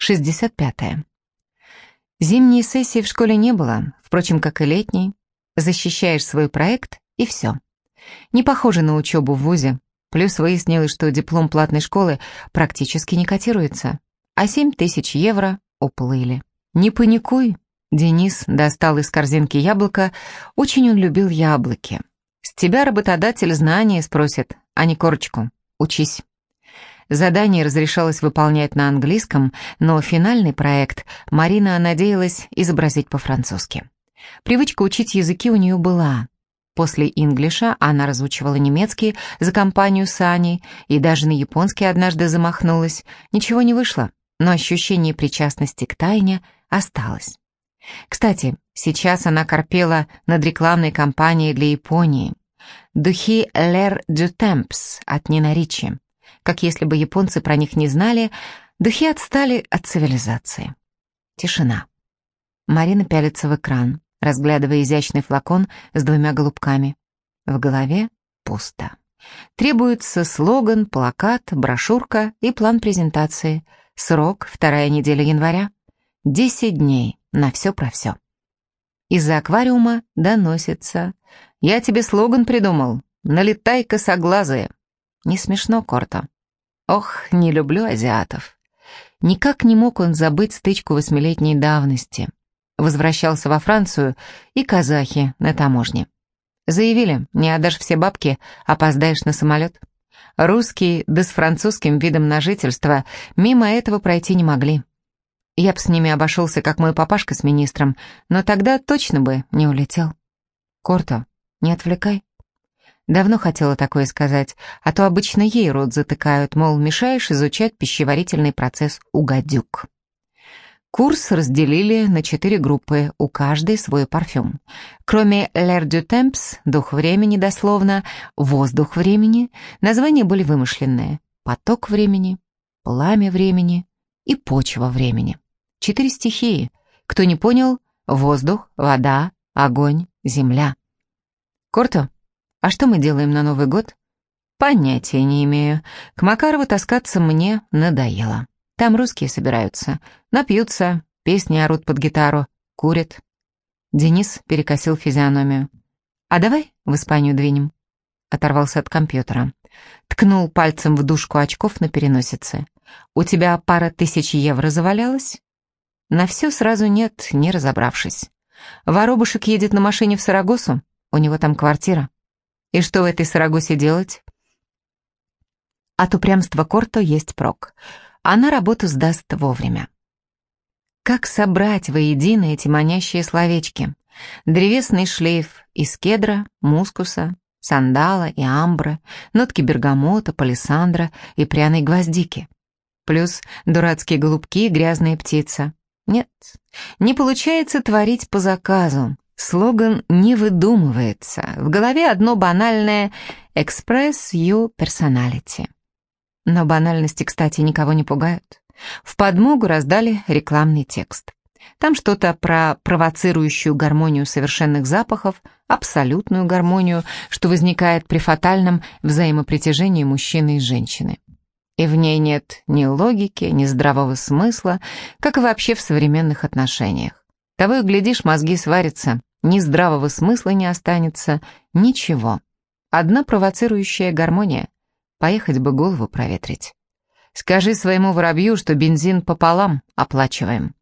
65. -е. Зимней сессии в школе не было, впрочем, как и летней. Защищаешь свой проект, и все. Не похоже на учебу в ВУЗе. Плюс выяснилось, что диплом платной школы практически не котируется. А 7 тысяч евро уплыли. Не паникуй. Денис достал из корзинки яблоко. Очень он любил яблоки. С тебя работодатель знания спросит, а не корочку. Учись. Задание разрешалось выполнять на английском, но финальный проект Марина надеялась изобразить по-французски. Привычка учить языки у нее была. После инглиша она разучивала немецкий за компанию с Аней и даже на японский однажды замахнулась. Ничего не вышло, но ощущение причастности к тайне осталось. Кстати, сейчас она корпела над рекламной кампанией для Японии. Духи L'air du Temps от Нина Ричи как если бы японцы про них не знали, духи отстали от цивилизации. Тишина. Марина пялится в экран, разглядывая изящный флакон с двумя голубками. В голове пусто. Требуется слоган, плакат, брошюрка и план презентации. Срок — вторая неделя января. Десять дней на все про все. Из-за аквариума доносится. «Я тебе слоган придумал. Налетай косоглазые». Не смешно, Корто. Ох, не люблю азиатов. Никак не мог он забыть стычку восьмилетней давности. Возвращался во Францию и казахи на таможне. Заявили, не отдашь все бабки, опоздаешь на самолет. Русские, да с французским видом на жительство, мимо этого пройти не могли. Я б с ними обошелся, как мой папашка с министром, но тогда точно бы не улетел. Корто, не отвлекай. Давно хотела такое сказать, а то обычно ей рот затыкают, мол, мешаешь изучать пищеварительный процесс у гадюк. Курс разделили на четыре группы, у каждой свой парфюм. Кроме «L'air du temps» — дух времени дословно, «воздух времени», названия были вымышленные. Поток времени, пламя времени и почва времени. Четыре стихии. Кто не понял — воздух, вода, огонь, земля. Корто, а что мы делаем на Новый год? Понятия не имею. К Макарову таскаться мне надоело. Там русские собираются, напьются, песни орут под гитару, курят. Денис перекосил физиономию. «А давай в Испанию двинем?» Оторвался от компьютера. Ткнул пальцем в дужку очков на переносице. «У тебя пара тысяч евро завалялась?» На все сразу нет, не разобравшись. Воробушек едет на машине в Сарагосу, у него там квартира. И что в этой Сарагосе делать? От упрямства Корто есть прок. Она работу сдаст вовремя. Как собрать воедино эти манящие словечки? Древесный шлейф из кедра, мускуса, сандала и амбра, нотки бергамота, палисандра и пряной гвоздики. Плюс дурацкие голубки и грязная птица. Нет, не получается творить по заказу. Слоган не выдумывается. В голове одно банальное «Express you personality». Но банальности, кстати, никого не пугают. В подмогу раздали рекламный текст. Там что-то про провоцирующую гармонию совершенных запахов, абсолютную гармонию, что возникает при фатальном взаимопритяжении мужчины и женщины. И в ней нет ни логики, ни здравого смысла, как и вообще в современных отношениях. Того и глядишь, мозги сварятся, ни здравого смысла не останется, ничего. Одна провоцирующая гармония. Поехать бы голову проветрить. Скажи своему воробью, что бензин пополам оплачиваем.